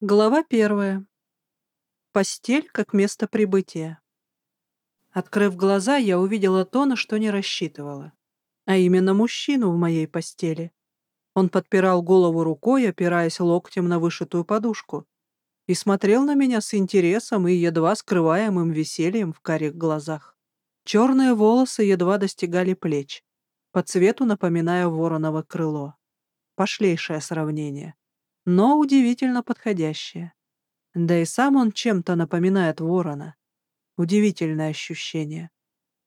Глава первая. Постель как место прибытия. Открыв глаза, я увидела то, на что не рассчитывала. А именно мужчину в моей постели. Он подпирал голову рукой, опираясь локтем на вышитую подушку, и смотрел на меня с интересом и едва скрываемым весельем в карих глазах. Черные волосы едва достигали плеч, по цвету напоминая вороново крыло. Пошлейшее сравнение но удивительно подходящее. Да и сам он чем-то напоминает ворона. Удивительное ощущение.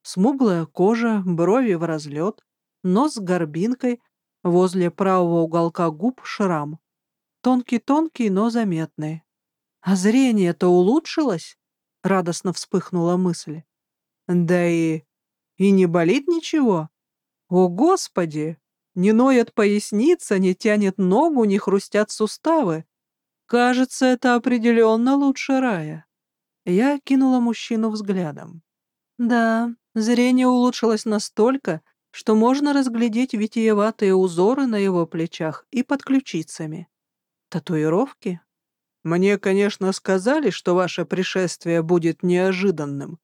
Смуглая кожа, брови в разлет, нос с горбинкой, возле правого уголка губ шрам. Тонкий-тонкий, но заметный. А зрение-то улучшилось? Радостно вспыхнула мысль. Да и... и не болит ничего? О, Господи! Не ноет поясница, не тянет ногу, не хрустят суставы. Кажется, это определенно лучше рая. Я кинула мужчину взглядом. Да, зрение улучшилось настолько, что можно разглядеть витиеватые узоры на его плечах и под ключицами. Татуировки? Мне, конечно, сказали, что ваше пришествие будет неожиданным,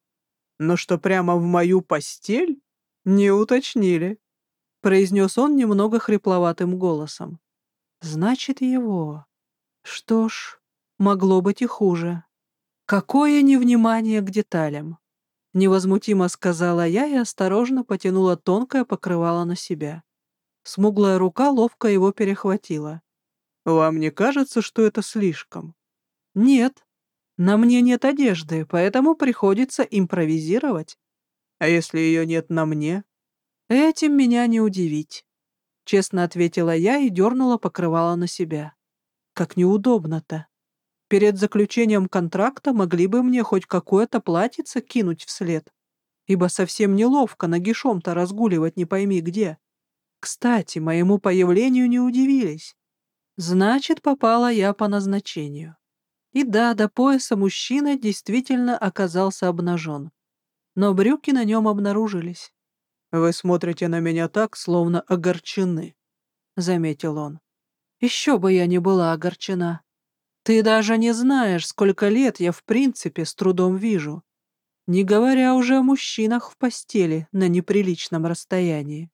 но что прямо в мою постель не уточнили произнес он немного хрипловатым голосом. Значит, его. Что ж, могло быть и хуже. Какое невнимание к деталям. Невозмутимо сказала я и осторожно потянула тонкое покрывало на себя. Смуглая рука ловко его перехватила. «Вам не кажется, что это слишком?» «Нет. На мне нет одежды, поэтому приходится импровизировать. А если ее нет на мне?» «Этим меня не удивить», — честно ответила я и дернула покрывало на себя. «Как неудобно-то. Перед заключением контракта могли бы мне хоть какое-то платьице кинуть вслед, ибо совсем неловко нагишом-то разгуливать не пойми где. Кстати, моему появлению не удивились. Значит, попала я по назначению. И да, до пояса мужчина действительно оказался обнажен. Но брюки на нем обнаружились. «Вы смотрите на меня так, словно огорчены», — заметил он. «Еще бы я не была огорчена. Ты даже не знаешь, сколько лет я в принципе с трудом вижу, не говоря уже о мужчинах в постели на неприличном расстоянии.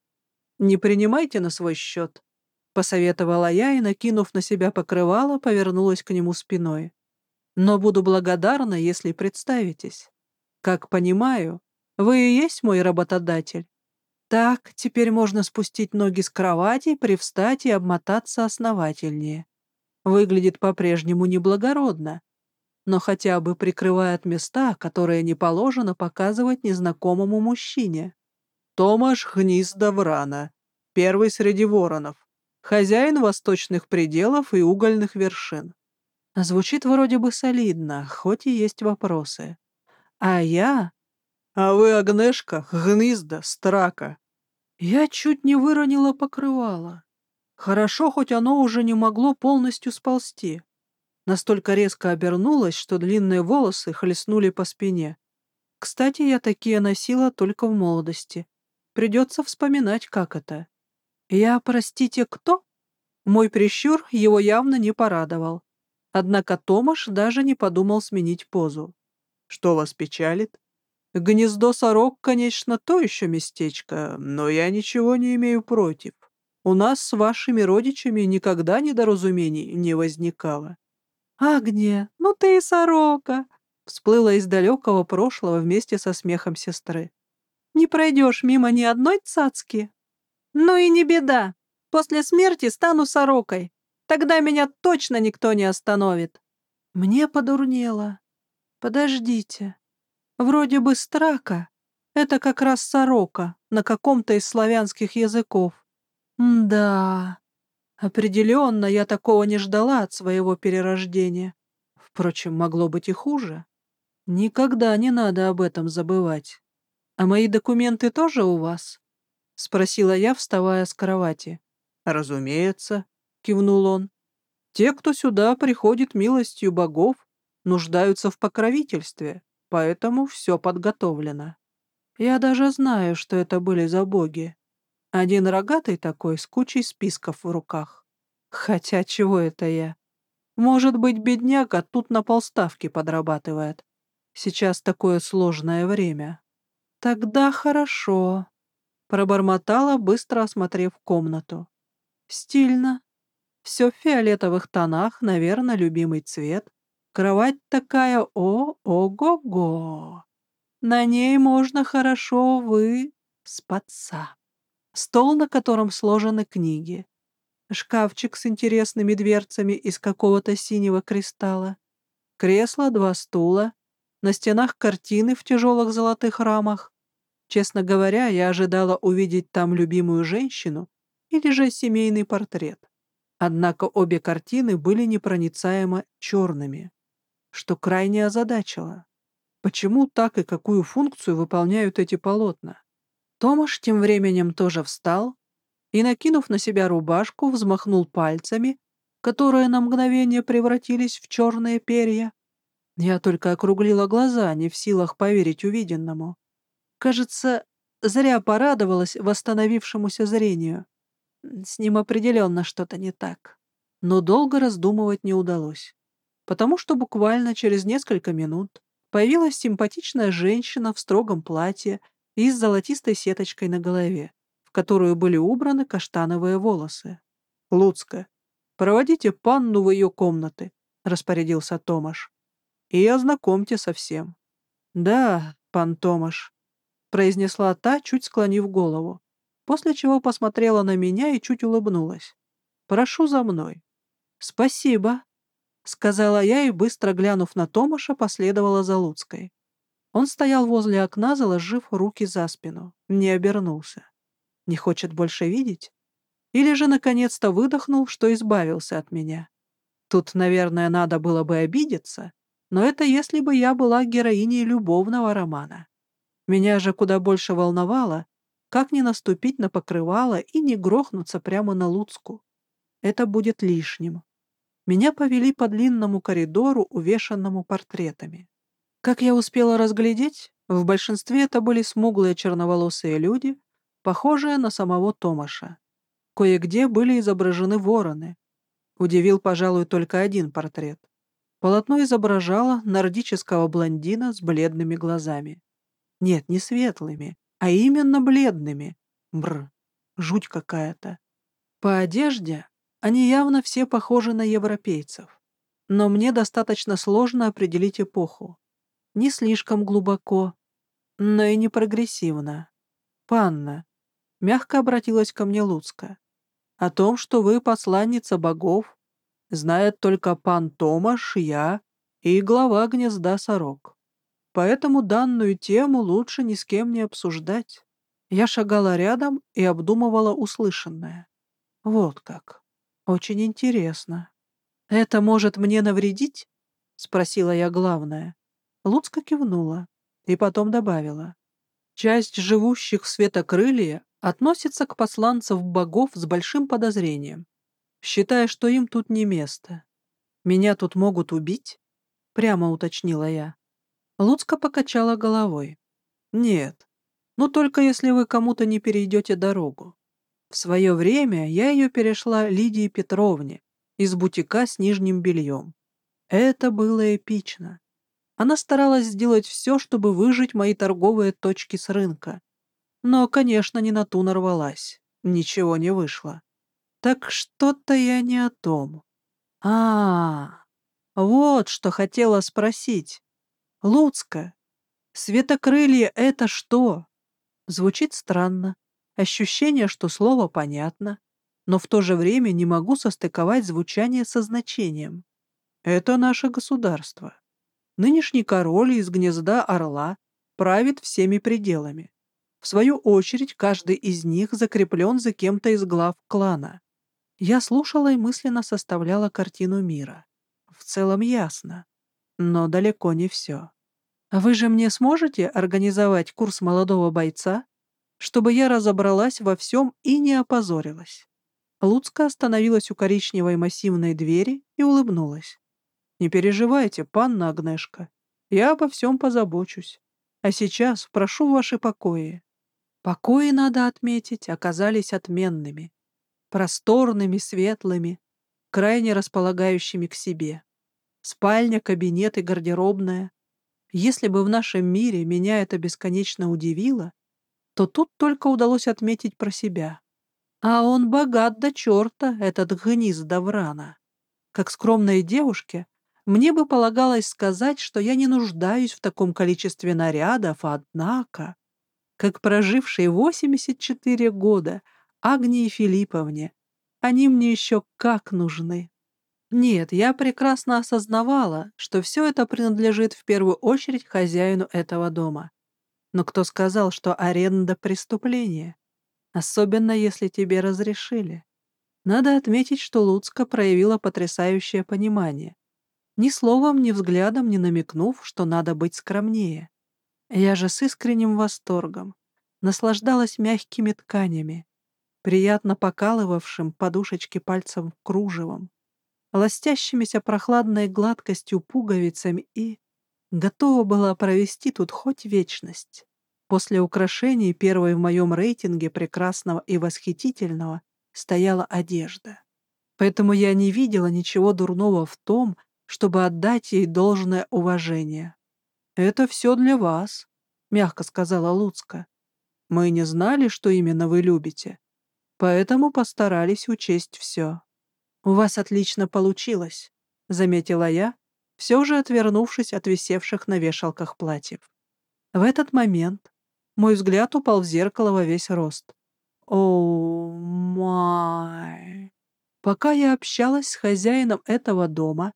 Не принимайте на свой счет», — посоветовала я и, накинув на себя покрывало, повернулась к нему спиной. «Но буду благодарна, если представитесь. Как понимаю, вы и есть мой работодатель. Так, теперь можно спустить ноги с кровати, привстать и обмотаться основательнее. Выглядит по-прежнему неблагородно, но хотя бы прикрывает места, которые не положено показывать незнакомому мужчине. Томаш Гнизда Врана, первый среди воронов, хозяин восточных пределов и угольных вершин. Звучит вроде бы солидно, хоть и есть вопросы. А я... А вы, Агнешка, Гнизда, Страка, я чуть не выронила покрывало. Хорошо, хоть оно уже не могло полностью сползти. Настолько резко обернулась, что длинные волосы хлестнули по спине. Кстати, я такие носила только в молодости. Придется вспоминать, как это. Я, простите, кто? Мой прищур его явно не порадовал. Однако Томаш даже не подумал сменить позу. «Что вас печалит?» Гнездо сорок, конечно, то еще местечко, но я ничего не имею против. У нас с вашими родичами никогда недоразумений не возникало. «Агния, ну ты и сорока!» всплыла из далекого прошлого вместе со смехом сестры. «Не пройдешь мимо ни одной цацки?» «Ну и не беда. После смерти стану сорокой. Тогда меня точно никто не остановит». Мне подурнело. «Подождите, Вроде бы страка — это как раз сорока на каком-то из славянских языков. Да, определенно я такого не ждала от своего перерождения. Впрочем, могло быть и хуже. Никогда не надо об этом забывать. А мои документы тоже у вас? — спросила я, вставая с кровати. «Разумеется», — кивнул он. «Те, кто сюда приходит милостью богов, нуждаются в покровительстве поэтому все подготовлено. Я даже знаю, что это были за боги. Один рогатый такой с кучей списков в руках. Хотя чего это я? Может быть, бедняга тут на полставки подрабатывает. Сейчас такое сложное время. Тогда хорошо. Пробормотала, быстро осмотрев комнату. Стильно. Все в фиолетовых тонах, наверное, любимый цвет. Кровать такая о-ого-го. На ней можно хорошо вы спаться. Стол, на котором сложены книги. Шкафчик с интересными дверцами из какого-то синего кристалла. Кресло, два стула. На стенах картины в тяжелых золотых рамах. Честно говоря, я ожидала увидеть там любимую женщину или же семейный портрет. Однако обе картины были непроницаемо черными, что крайне озадачило. Почему так и какую функцию выполняют эти полотна? Томаш тем временем тоже встал и, накинув на себя рубашку, взмахнул пальцами, которые на мгновение превратились в черные перья. Я только округлила глаза, не в силах поверить увиденному. Кажется, зря порадовалась восстановившемуся зрению. С ним определенно что-то не так. Но долго раздумывать не удалось, потому что буквально через несколько минут появилась симпатичная женщина в строгом платье и с золотистой сеточкой на голове, в которую были убраны каштановые волосы. «Луцка, проводите панну в ее комнаты», — распорядился Томаш. «И ознакомьте со всем». «Да, пан Томаш», — произнесла та, чуть склонив голову после чего посмотрела на меня и чуть улыбнулась. «Прошу за мной». «Спасибо», — сказала я и, быстро глянув на Томаша, последовала за Луцкой. Он стоял возле окна, заложив руки за спину, не обернулся. Не хочет больше видеть? Или же наконец-то выдохнул, что избавился от меня? Тут, наверное, надо было бы обидеться, но это если бы я была героиней любовного романа. Меня же куда больше волновало, как не наступить на покрывало и не грохнуться прямо на Луцку? Это будет лишним. Меня повели по длинному коридору, увешанному портретами. Как я успела разглядеть, в большинстве это были смуглые черноволосые люди, похожие на самого Томаша. Кое-где были изображены вороны. Удивил, пожалуй, только один портрет. Полотно изображало нордического блондина с бледными глазами. Нет, не светлыми, а именно бледными. Бр, жуть какая-то. По одежде они явно все похожи на европейцев. Но мне достаточно сложно определить эпоху. Не слишком глубоко, но и не прогрессивно. «Панна», — мягко обратилась ко мне Луцка, — «о том, что вы посланница богов, знает только пан Томаш, я и глава гнезда сорок поэтому данную тему лучше ни с кем не обсуждать. Я шагала рядом и обдумывала услышанное. Вот как. Очень интересно. «Это может мне навредить?» — спросила я главное. Луцка кивнула и потом добавила. «Часть живущих в светокрылье относится к посланцам богов с большим подозрением, считая, что им тут не место. Меня тут могут убить?» — прямо уточнила я. Луцка покачала головой. «Нет, ну только если вы кому-то не перейдете дорогу. В свое время я ее перешла Лидии Петровне из бутика с нижним бельем. Это было эпично. Она старалась сделать все, чтобы выжить мои торговые точки с рынка. Но, конечно, не на ту нарвалась. Ничего не вышло. Так что-то я не о том. А, -а, -а вот что хотела спросить. Луцка. Светокрылье — это что? Звучит странно. Ощущение, что слово понятно, но в то же время не могу состыковать звучание со значением. Это наше государство. Нынешний король из гнезда орла правит всеми пределами. В свою очередь, каждый из них закреплен за кем-то из глав клана. Я слушала и мысленно составляла картину мира. В целом ясно, но далеко не все. А вы же мне сможете организовать курс молодого бойца, чтобы я разобралась во всем и не опозорилась?» Луцка остановилась у коричневой массивной двери и улыбнулась. «Не переживайте, панна Агнешка, я обо всем позабочусь. А сейчас прошу ваши покои». Покои, надо отметить, оказались отменными. Просторными, светлыми. крайне располагающими к себе. Спальня, кабинет и гардеробная. Если бы в нашем мире меня это бесконечно удивило, то тут только удалось отметить про себя. А он богат до черта, этот гниз Даврана. Как скромной девушке, мне бы полагалось сказать, что я не нуждаюсь в таком количестве нарядов, однако, как прожившей 84 года Агнии Филипповне, они мне еще как нужны. Нет, я прекрасно осознавала, что все это принадлежит в первую очередь хозяину этого дома. Но кто сказал, что аренда — преступление? Особенно, если тебе разрешили. Надо отметить, что Луцка проявила потрясающее понимание ни словом, ни взглядом не намекнув, что надо быть скромнее. Я же с искренним восторгом наслаждалась мягкими тканями, приятно покалывавшим подушечки пальцев кружевом, ластящимися прохладной гладкостью пуговицами и готова была провести тут хоть вечность. После украшений первой в моем рейтинге прекрасного и восхитительного стояла одежда. Поэтому я не видела ничего дурного в том, чтобы отдать ей должное уважение. «Это все для вас», — мягко сказала Луцка. «Мы не знали, что именно вы любите, поэтому постарались учесть все». «У вас отлично получилось», — заметила я, все же отвернувшись от висевших на вешалках платьев. В этот момент мой взгляд упал в зеркало во весь рост. О, май! Пока я общалась с хозяином этого дома,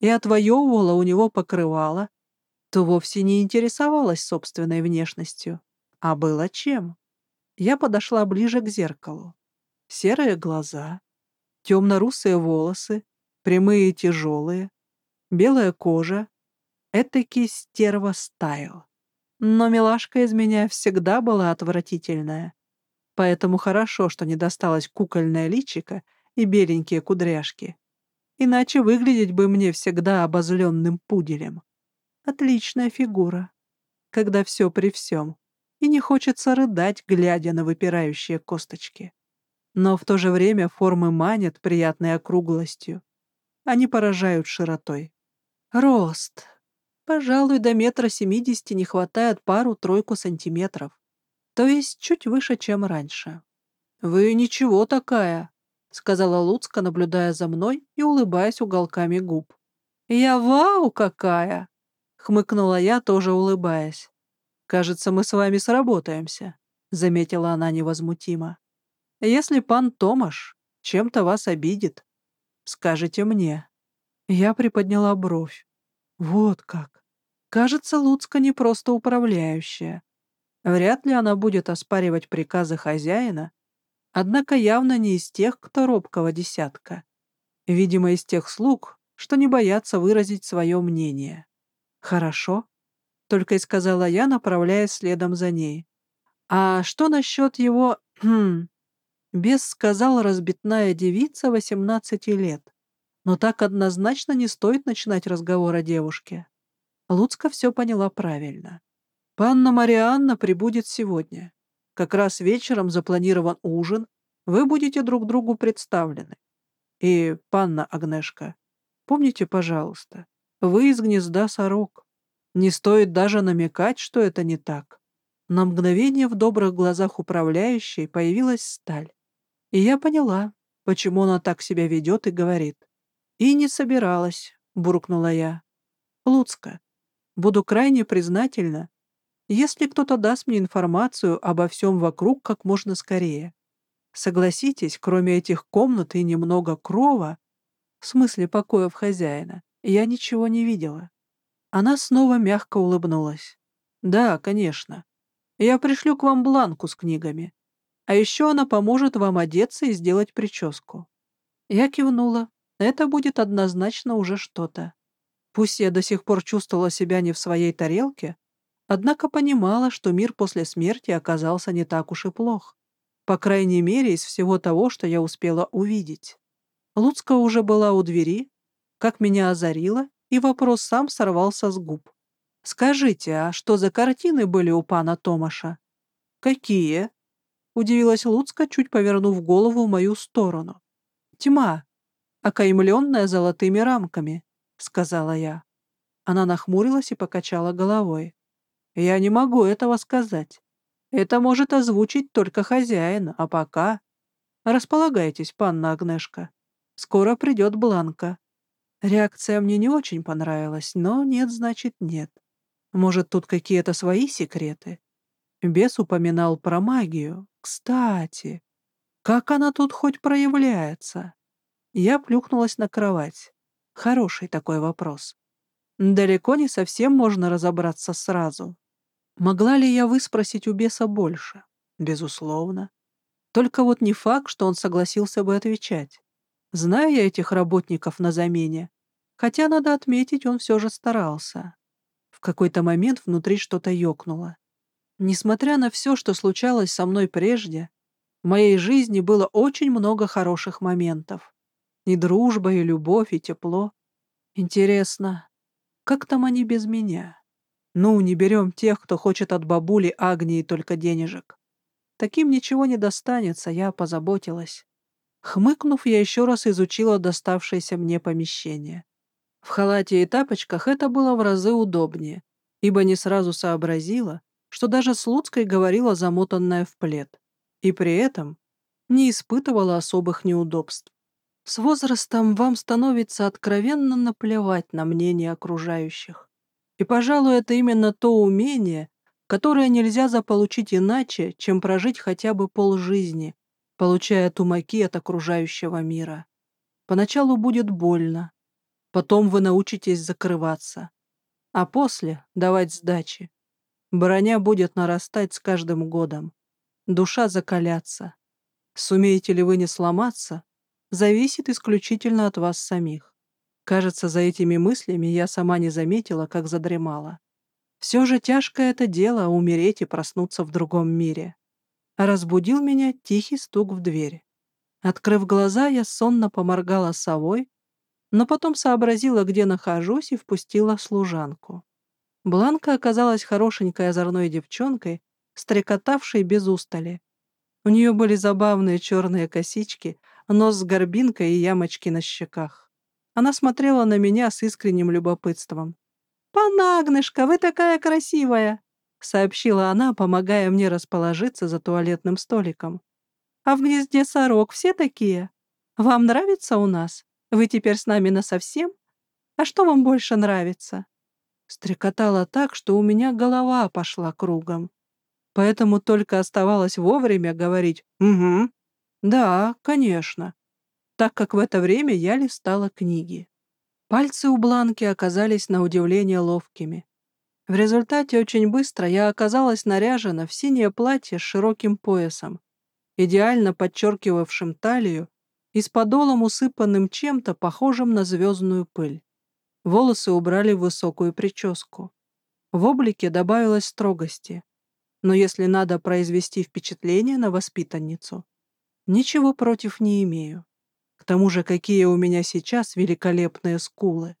и отвоевывала у него покрывало, то вовсе не интересовалась собственной внешностью, а было чем. Я подошла ближе к зеркалу. Серые глаза, темно-русые волосы, прямые и тяжелые, белая кожа, этакий стерва-стайл. Но милашка из меня всегда была отвратительная, поэтому хорошо, что не досталось кукольное личико и беленькие кудряшки. Иначе выглядеть бы мне всегда обозленным пуделем. Отличная фигура, когда все при всем, и не хочется рыдать, глядя на выпирающие косточки. Но в то же время формы манят приятной округлостью. Они поражают широтой. Рост. Пожалуй, до метра семидесяти не хватает пару-тройку сантиметров. То есть чуть выше, чем раньше. «Вы ничего такая», сказала Луцка, наблюдая за мной и улыбаясь уголками губ. «Я вау какая!» — хмыкнула я, тоже улыбаясь. «Кажется, мы с вами сработаемся», — заметила она невозмутимо. «Если пан Томаш чем-то вас обидит, скажите мне». Я приподняла бровь. Вот как. Кажется, Луцка не просто управляющая. Вряд ли она будет оспаривать приказы хозяина однако явно не из тех, кто робкого десятка. Видимо, из тех слуг, что не боятся выразить свое мнение. «Хорошо», — только и сказала я, направляясь следом за ней. «А что насчет его...» хм, Бес сказал разбитная девица 18 лет. Но так однозначно не стоит начинать разговор о девушке. Луцка все поняла правильно. «Панна Марианна прибудет сегодня. Как раз вечером запланирован ужин, вы будете друг другу представлены. И, панна Агнешка, помните, пожалуйста, вы из гнезда сорок. Не стоит даже намекать, что это не так. На мгновение в добрых глазах управляющей появилась сталь. И я поняла, почему она так себя ведет и говорит. «И не собиралась», — буркнула я. «Луцка, буду крайне признательна, если кто-то даст мне информацию обо всем вокруг как можно скорее. Согласитесь, кроме этих комнат и немного крова, в смысле покоев хозяина, я ничего не видела. Она снова мягко улыбнулась. «Да, конечно. Я пришлю к вам бланку с книгами. А еще она поможет вам одеться и сделать прическу». Я кивнула. Это будет однозначно уже что-то. Пусть я до сих пор чувствовала себя не в своей тарелке, Однако понимала, что мир после смерти оказался не так уж и плох. По крайней мере, из всего того, что я успела увидеть. Луцка уже была у двери, как меня озарило, и вопрос сам сорвался с губ. «Скажите, а что за картины были у пана Томаша?» «Какие?» — удивилась Луцка, чуть повернув голову в мою сторону. «Тьма. Окаймленная золотыми рамками», — сказала я. Она нахмурилась и покачала головой. «Я не могу этого сказать. Это может озвучить только хозяин, а пока...» «Располагайтесь, панна Агнешка. Скоро придет Бланка». Реакция мне не очень понравилась, но нет, значит, нет. Может, тут какие-то свои секреты? Бес упоминал про магию. Кстати, как она тут хоть проявляется? Я плюхнулась на кровать. Хороший такой вопрос. Далеко не совсем можно разобраться сразу. Могла ли я выспросить у беса больше? Безусловно. Только вот не факт, что он согласился бы отвечать. Знаю я этих работников на замене. Хотя, надо отметить, он все же старался. В какой-то момент внутри что-то ёкнуло. Несмотря на все, что случалось со мной прежде, в моей жизни было очень много хороших моментов. И дружба, и любовь, и тепло. Интересно, как там они без меня? Ну, не берем тех, кто хочет от бабули Агнии только денежек. Таким ничего не достанется, я позаботилась. Хмыкнув, я еще раз изучила доставшееся мне помещение. В халате и тапочках это было в разы удобнее, ибо не сразу сообразила, что даже Слуцкой говорила замотанная в плед, и при этом не испытывала особых неудобств. С возрастом вам становится откровенно наплевать на мнение окружающих. И, пожалуй, это именно то умение, которое нельзя заполучить иначе, чем прожить хотя бы полжизни, получая тумаки от окружающего мира. Поначалу будет больно, Потом вы научитесь закрываться. А после давать сдачи. Броня будет нарастать с каждым годом. Душа закаляться. Сумеете ли вы не сломаться, зависит исключительно от вас самих. Кажется, за этими мыслями я сама не заметила, как задремала. Все же тяжкое это дело — умереть и проснуться в другом мире. разбудил меня тихий стук в дверь. Открыв глаза, я сонно поморгала совой, но потом сообразила, где нахожусь, и впустила служанку. Бланка оказалась хорошенькой озорной девчонкой, стрекотавшей без устали. У нее были забавные черные косички, нос с горбинкой и ямочки на щеках. Она смотрела на меня с искренним любопытством. «Панагнышка, вы такая красивая!» — сообщила она, помогая мне расположиться за туалетным столиком. «А в гнезде сорок все такие? Вам нравится у нас?» Вы теперь с нами насовсем? А что вам больше нравится?» Стрекотала так, что у меня голова пошла кругом. Поэтому только оставалось вовремя говорить «Угу». «Да, конечно», так как в это время я листала книги. Пальцы у Бланки оказались на удивление ловкими. В результате очень быстро я оказалась наряжена в синее платье с широким поясом, идеально подчеркивавшим талию и с подолом, усыпанным чем-то, похожим на звездную пыль. Волосы убрали в высокую прическу. В облике добавилось строгости. Но если надо произвести впечатление на воспитанницу, ничего против не имею. К тому же, какие у меня сейчас великолепные скулы.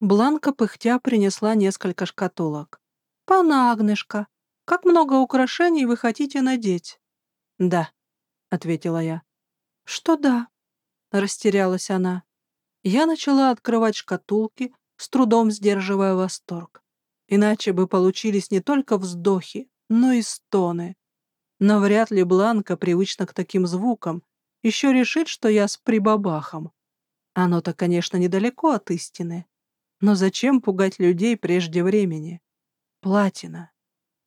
Бланка пыхтя принесла несколько шкатулок. «Пана Агнешка, как много украшений вы хотите надеть?» «Да», — ответила я. «Что да?» — растерялась она. Я начала открывать шкатулки, с трудом сдерживая восторг. Иначе бы получились не только вздохи, но и стоны. Но вряд ли Бланка, привычна к таким звукам, еще решит, что я с прибабахом. Оно-то, конечно, недалеко от истины. Но зачем пугать людей прежде времени? Платина.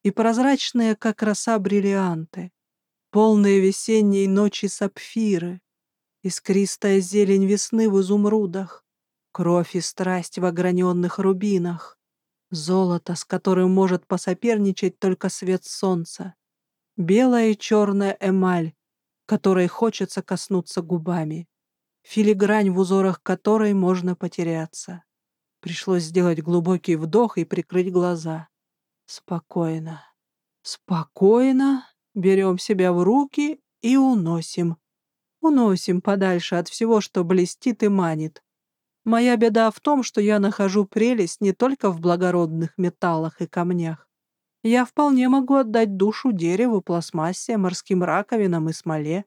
И прозрачные, как роса, бриллианты. Полные весенней ночи сапфиры искристая зелень весны в изумрудах, кровь и страсть в ограненных рубинах, золото, с которым может посоперничать только свет солнца, белая и черная эмаль, которой хочется коснуться губами, филигрань в узорах которой можно потеряться. Пришлось сделать глубокий вдох и прикрыть глаза. Спокойно. Спокойно берем себя в руки и уносим. Уносим подальше от всего, что блестит и манит. Моя беда в том, что я нахожу прелесть не только в благородных металлах и камнях. Я вполне могу отдать душу дереву, пластмассе, морским раковинам и смоле.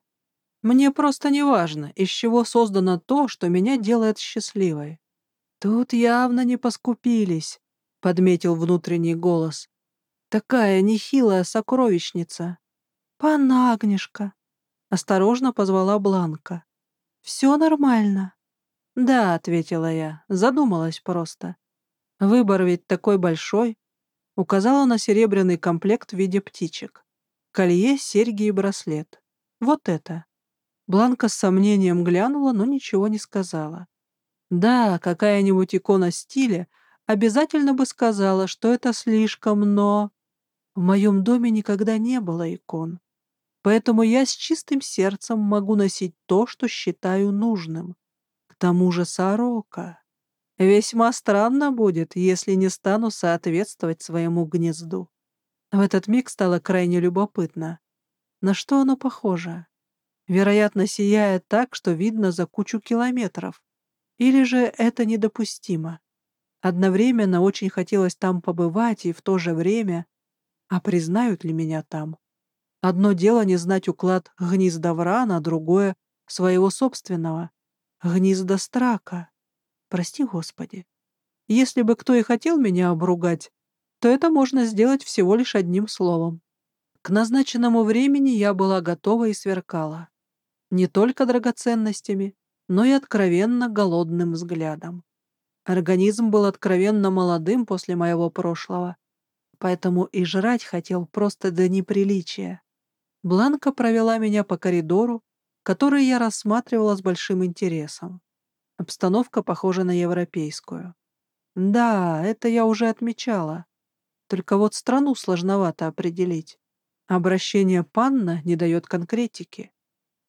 Мне просто не важно, из чего создано то, что меня делает счастливой. Тут явно не поскупились, — подметил внутренний голос. Такая нехилая сокровищница. Пан Агнешка, — осторожно позвала Бланка. Все нормально. Да, — ответила я, задумалась просто. Выбор ведь такой большой. Указала на серебряный комплект в виде птичек. Колье, серьги и браслет. Вот это. Бланка с сомнением глянула, но ничего не сказала. Да, какая-нибудь икона стиля обязательно бы сказала, что это слишком, но... В моем доме никогда не было икон. Поэтому я с чистым сердцем могу носить то, что считаю нужным. К тому же сорока. Весьма странно будет, если не стану соответствовать своему гнезду. В этот миг стало крайне любопытно. На что оно похоже? вероятно, сияет так, что видно за кучу километров. Или же это недопустимо? Одновременно очень хотелось там побывать, и в то же время... А признают ли меня там? Одно дело не знать уклад гнезда Врана, другое — своего собственного. Гнезда Страка. Прости, Господи. Если бы кто и хотел меня обругать, то это можно сделать всего лишь одним словом. К назначенному времени я была готова и сверкала не только драгоценностями, но и откровенно голодным взглядом. Организм был откровенно молодым после моего прошлого, поэтому и жрать хотел просто до неприличия. Бланка провела меня по коридору, который я рассматривала с большим интересом. Обстановка похожа на европейскую. Да, это я уже отмечала. Только вот страну сложновато определить. Обращение «панна» не дает конкретики.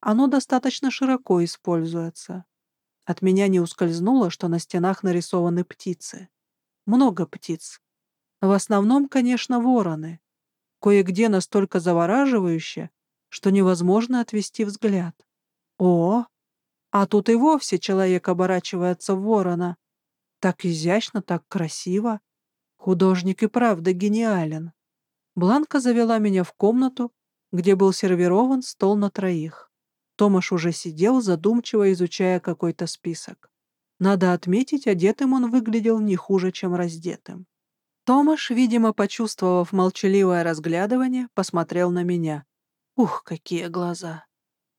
Оно достаточно широко используется. От меня не ускользнуло, что на стенах нарисованы птицы. Много птиц. В основном, конечно, вороны. Кое-где настолько завораживающе, что невозможно отвести взгляд. О, а тут и вовсе человек оборачивается в ворона. Так изящно, так красиво. Художник и правда гениален. Бланка завела меня в комнату, где был сервирован стол на троих. Томаш уже сидел, задумчиво изучая какой-то список. Надо отметить, одетым он выглядел не хуже, чем раздетым. Томаш, видимо, почувствовав молчаливое разглядывание, посмотрел на меня. Ух, какие глаза!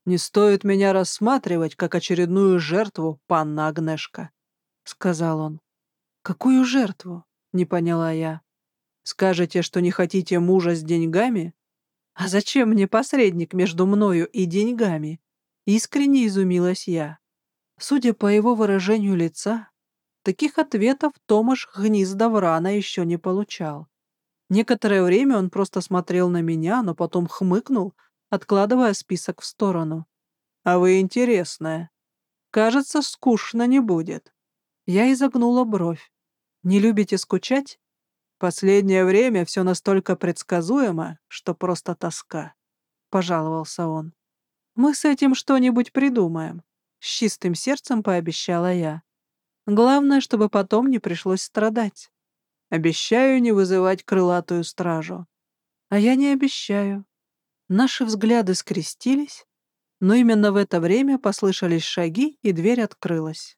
«Не стоит меня рассматривать, как очередную жертву, панна Агнешка», — сказал он. «Какую жертву?» — не поняла я. «Скажете, что не хотите мужа с деньгами? А зачем мне посредник между мною и деньгами?» Искренне изумилась я. Судя по его выражению лица, таких ответов Томаш Гнездоврана еще не получал. Некоторое время он просто смотрел на меня, но потом хмыкнул, откладывая список в сторону. «А вы интересная. Кажется, скучно не будет». Я изогнула бровь. «Не любите скучать?» «Последнее время все настолько предсказуемо, что просто тоска», — пожаловался он. Мы с этим что-нибудь придумаем. С чистым сердцем пообещала я. Главное, чтобы потом не пришлось страдать. Обещаю не вызывать крылатую стражу. А я не обещаю. Наши взгляды скрестились, но именно в это время послышались шаги, и дверь открылась.